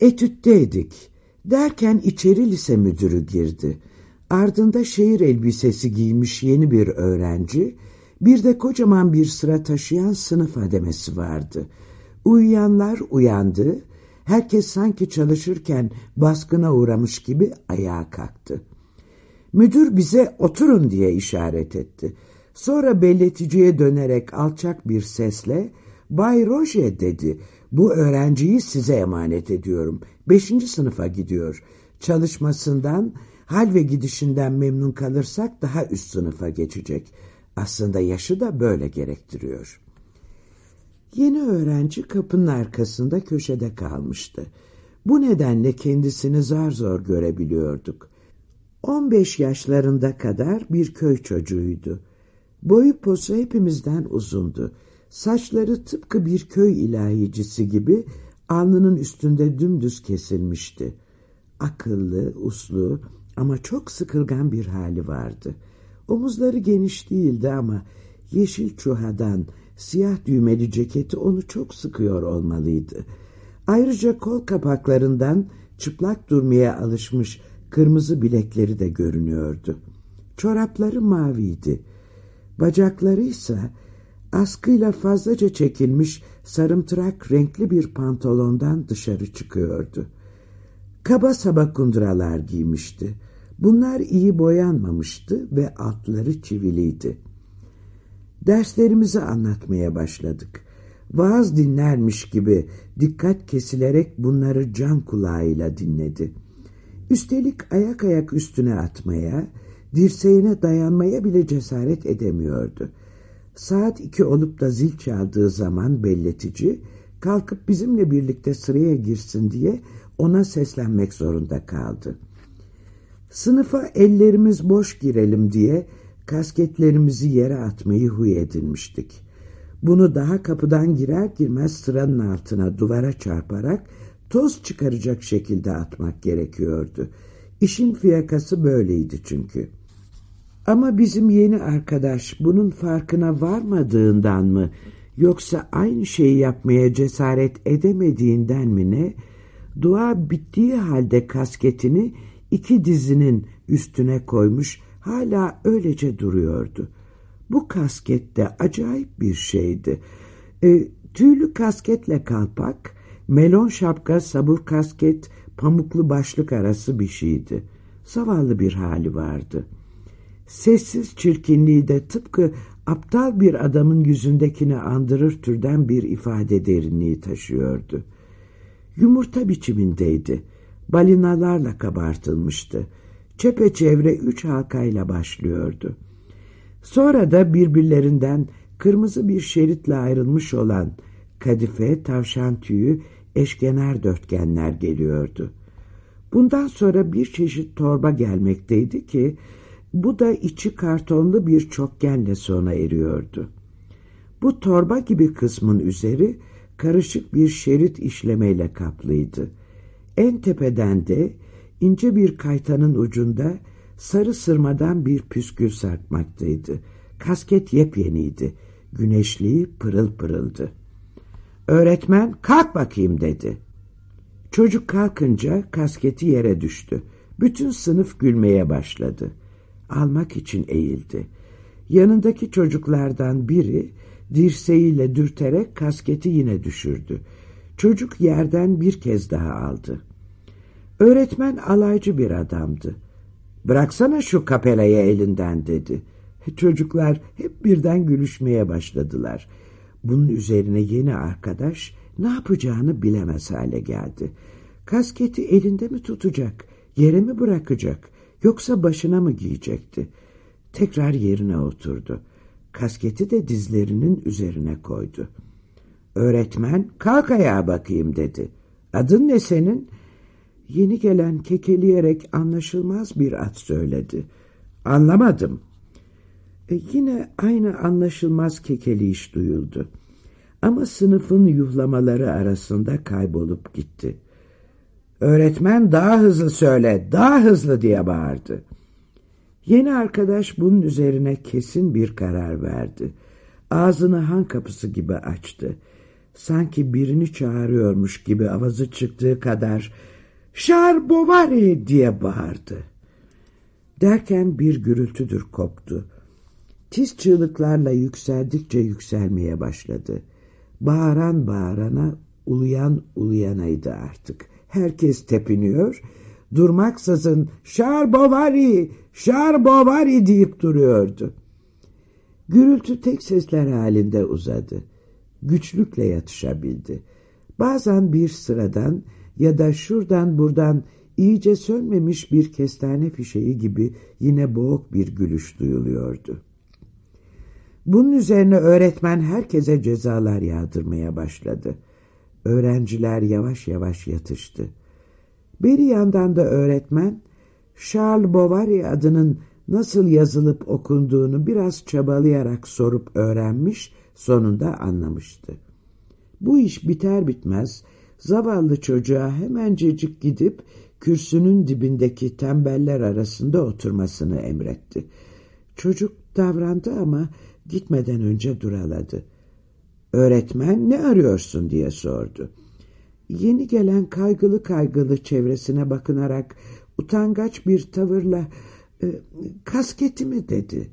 Etütteydik. Derken içeri lise müdürü girdi. Ardında şehir elbisesi giymiş yeni bir öğrenci, bir de kocaman bir sıra taşıyan sınıf hademesi vardı. Uyuyanlar uyandı, herkes sanki çalışırken baskına uğramış gibi ayağa kalktı. Müdür bize oturun diye işaret etti. Sonra belleticiye dönerek alçak bir sesle Bay Roje dedi. Bu öğrenciyi size emanet ediyorum. Beşinci sınıfa gidiyor. Çalışmasından, hal ve gidişinden memnun kalırsak daha üst sınıfa geçecek. Aslında yaşı da böyle gerektiriyor. Yeni öğrenci kapının arkasında köşede kalmıştı. Bu nedenle kendisini zar zor görebiliyorduk. 15 yaşlarında kadar bir köy çocuğuydu. Boyu posu hepimizden uzundu. Saçları tıpkı bir köy ilahicisi gibi alnının üstünde dümdüz kesilmişti. Akıllı, uslu ama çok sıkılgan bir hali vardı. Omuzları geniş değildi ama yeşil çuhadan siyah düğmeli ceketi onu çok sıkıyor olmalıydı. Ayrıca kol kapaklarından çıplak durmaya alışmış kırmızı bilekleri de görünüyordu. Çorapları maviydi. Bacakları ise askıyla fazlaca çekilmiş sarımtırak renkli bir pantolondan dışarı çıkıyordu. Kaba saba kunduralar giymişti. Bunlar iyi boyanmamıştı ve altları çiviliydi. Derslerimizi anlatmaya başladık. Vaaz dinlermiş gibi dikkat kesilerek bunları can kulağıyla dinledi. Üstelik ayak ayak üstüne atmaya, dirseğine dayanmaya bile cesaret edemiyordu. Saat iki olup da zil çaldığı zaman belletici, kalkıp bizimle birlikte sıraya girsin diye ona seslenmek zorunda kaldı. Sınıfa ellerimiz boş girelim diye kasketlerimizi yere atmayı huy edinmiştik. Bunu daha kapıdan girer girmez sıranın altına duvara çarparak toz çıkaracak şekilde atmak gerekiyordu. İşin fiyakası böyleydi çünkü. Ama bizim yeni arkadaş bunun farkına varmadığından mı yoksa aynı şeyi yapmaya cesaret edemediğinden mi ne? Dua bittiği halde kasketini iki dizinin üstüne koymuş hala öylece duruyordu. Bu kasket de acayip bir şeydi. E, tüylü kasketle kalpak, melon şapka, sabur kasket, pamuklu başlık arası bir şeydi. Zavallı bir hali vardı. Sessiz çirkinliği de tıpkı aptal bir adamın yüzündekini andırır türden bir ifade derinliği taşıyordu. Yumurta biçimindeydi. Balinalarla kabartılmıştı. Çepeçevre üç halkayla başlıyordu. Sonra da birbirlerinden kırmızı bir şeritle ayrılmış olan kadife, tavşan tüyü, eşkenar dörtgenler geliyordu. Bundan sonra bir çeşit torba gelmekteydi ki bu da içi kartonlu bir çokgenle sona eriyordu. Bu torba gibi kısmın üzeri karışık bir şerit işlemeyle kaplıydı. En tepeden de ince bir kaytanın ucunda sarı sırmadan bir püskül sarkmaktaydı. Kasket yepyeniydi. Güneşliği pırıl pırıldı. Öğretmen kalk bakayım dedi. Çocuk kalkınca kasketi yere düştü. Bütün sınıf gülmeye başladı. Almak için eğildi. Yanındaki çocuklardan biri dirseğiyle dürterek kasketi yine düşürdü. Çocuk yerden bir kez daha aldı. Öğretmen alaycı bir adamdı. Bıraksana şu kapelayı elinden dedi. Çocuklar hep birden gülüşmeye başladılar. Bunun üzerine yeni arkadaş ne yapacağını bilemez hale geldi. Kasketi elinde mi tutacak, yere mi bırakacak, yoksa başına mı giyecekti? Tekrar yerine oturdu. Kasketi de dizlerinin üzerine koydu. Öğretmen kalk ayağa bakayım dedi. Adın ne senin? Yeni gelen kekeleyerek anlaşılmaz bir ad söyledi. Anlamadım. E yine aynı anlaşılmaz kekeliş duyuldu. Ama sınıfın yuhlamaları arasında kaybolup gitti. Öğretmen daha hızlı söyle, daha hızlı diye bağırdı. Yeni arkadaş bunun üzerine kesin bir karar verdi. Ağzını han kapısı gibi açtı. Sanki birini çağırıyormuş gibi avazı çıktığı kadar ''Şarbovari!'' diye bağırdı. Derken bir gürültüdür koptu. Tiz çığlıklarla yükseldikçe yükselmeye başladı. Bağıran bağırana, uluyan uluyanaydı artık. Herkes tepiniyor, durmaksızın ''Şarbovari! Şarbovari!'' deyip duruyordu. Gürültü tek sesler halinde uzadı. Güçlükle yatışabildi. Bazen bir sıradan ya da şuradan buradan iyice sönmemiş bir kestane fişeği gibi yine boğuk bir gülüş duyuluyordu. Bunun üzerine öğretmen herkese cezalar yağdırmaya başladı. Öğrenciler yavaş yavaş yatıştı. Bir yandan da öğretmen, Charles Bovary adının nasıl yazılıp okunduğunu biraz çabalayarak sorup öğrenmiş, sonunda anlamıştı. Bu iş biter bitmez zavallı çocuğa hemencecik gidip kürsünün dibindeki tembeller arasında oturmasını emretti. Çocuk davrandı ama gitmeden önce duraladı. Öğretmen ne arıyorsun diye sordu. Yeni gelen kaygılı kaygılı çevresine bakınarak utangaç bir tavırla e, kasketimi dedi.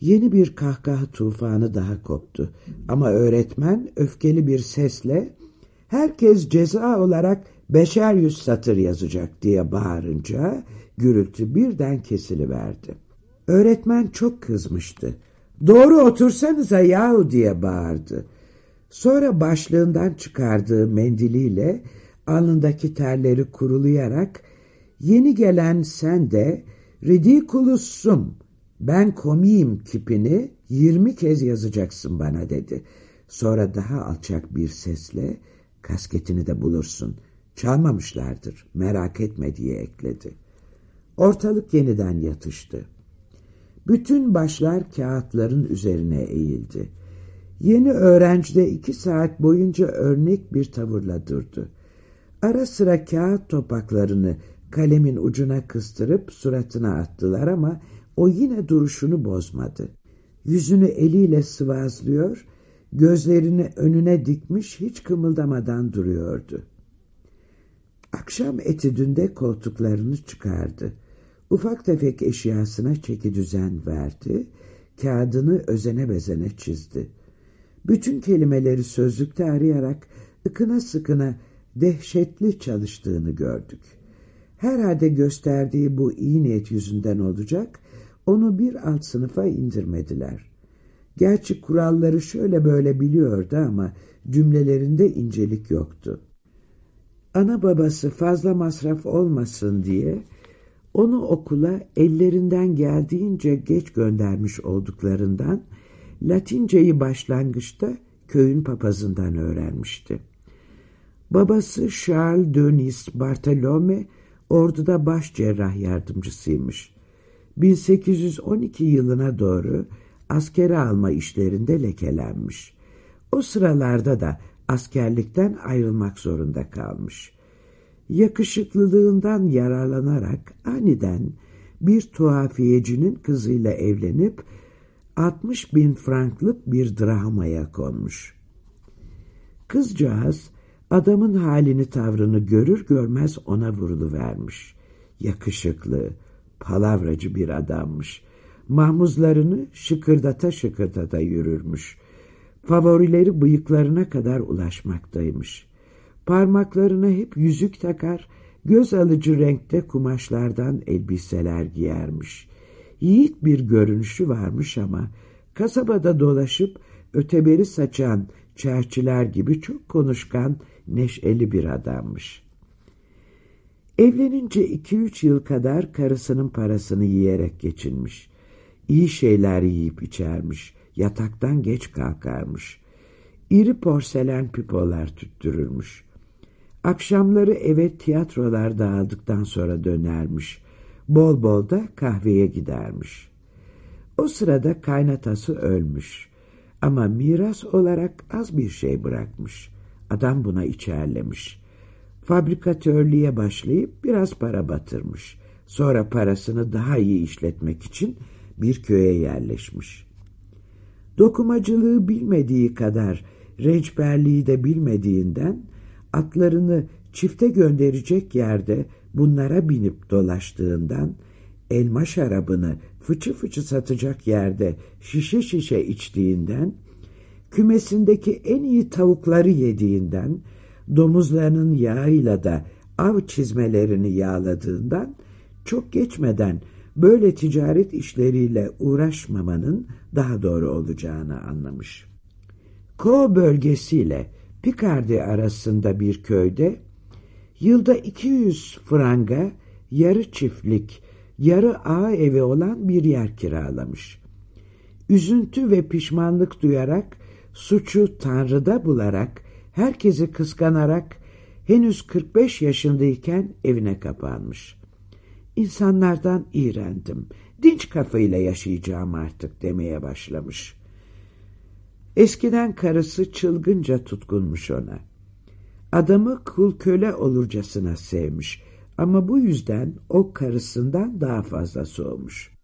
Yeni bir kahkaha tufanı daha koptu. Ama öğretmen öfkeli bir sesle herkes ceza olarak beşer yüz satır yazacak diye bağırınca gürültü birden kesiliverdi. Öğretmen çok kızmıştı. Doğru otursanıza yahu diye bağırdı. Sonra başlığından çıkardığı mendiliyle alnındaki terleri kurulayarak yeni gelen sen de ridiculusum ben komiyim kipini yirmi kez yazacaksın bana dedi. Sonra daha alçak bir sesle kasketini de bulursun. Çalmamışlardır merak etme diye ekledi. Ortalık yeniden yatıştı. Bütün başlar kağıtların üzerine eğildi. Yeni öğrenci de iki saat boyunca örnek bir tavırla durdu. Ara sıra kağıt topaklarını kalemin ucuna kıstırıp suratına attılar ama o yine duruşunu bozmadı. Yüzünü eliyle sıvazlıyor, gözlerini önüne dikmiş hiç kımıldamadan duruyordu. Akşam etüdünde koltuklarını çıkardı. Ufak tefek eşyasına çeki düzen verdi, kağıdını özene bezene çizdi. Bütün kelimeleri sözlükte arayarak ıkına sıkına dehşetli çalıştığını gördük. Herhalde gösterdiği bu iyi niyet yüzünden olacak, onu bir alt sınıfa indirmediler. Gerçi kuralları şöyle böyle biliyordu ama cümlelerinde incelik yoktu. Ana babası fazla masraf olmasın diye onu okula ellerinden geldiğince geç göndermiş olduklarından Latinceyi başlangıçta köyün papazından öğrenmişti. Babası Charles Denis Bartolome orduda baş cerrah yardımcısıymış. 1812 yılına doğru askere alma işlerinde lekelenmiş. O sıralarda da askerlikten ayrılmak zorunda kalmış. Yakışıklılığından yararlanarak aniden bir tuhafiyecinin kızıyla evlenip 60 bin franklık bir dramaya konmuş. Kızcağız adamın halini tavrını görür görmez ona vuruluvermiş. Yakışıklı, palavracı bir adammış. Mahmuzlarını şıkırdata şıkırdata yürürmüş. Favorileri bıyıklarına kadar ulaşmaktaymış. Parmaklarına hep yüzük takar, göz alıcı renkte kumaşlardan elbiseler giyermiş. Yiğit bir görünüşü varmış ama kasabada dolaşıp öteberi saçan çerçiler gibi çok konuşkan, neşeli bir adammış. Evlenince iki üç yıl kadar karısının parasını yiyerek geçinmiş. İyi şeyler yiyip içermiş, yataktan geç kalkarmış. İri porselen pipolar tüttürürmüş. Akşamları eve tiyatrolar dağıldıktan sonra dönermiş. Bol bol da kahveye gidermiş. O sırada kaynatası ölmüş. Ama miras olarak az bir şey bırakmış. Adam buna içerlemiş. Fabrikatörlüğe başlayıp biraz para batırmış. Sonra parasını daha iyi işletmek için bir köye yerleşmiş. Dokumacılığı bilmediği kadar rençberliği de bilmediğinden atlarını çifte gönderecek yerde bunlara binip dolaştığından elma şarabını fıçı fıçı satacak yerde şişe şişe içtiğinden kümesindeki en iyi tavukları yediğinden domuzlarının yağıyla da av çizmelerini yağladığından çok geçmeden böyle ticaret işleriyle uğraşmamanın daha doğru olacağını anlamış. Ko bölgesiyle Picardy arasında bir köyde yılda 200 franga yarı çiftlik, yarı ağ evi olan bir yer kiralamış. Üzüntü ve pişmanlık duyarak, suçu Tanrı'da bularak, herkesi kıskanarak henüz 45 yaşındayken evine kapanmış. İnsanlardan iğrendim, dinç kafayla yaşayacağım artık demeye başlamış. Eskiden karısı çılgınca tutkunmuş ona. Adamı kul köle olurcasına sevmiş ama bu yüzden o karısından daha fazla soğumuş.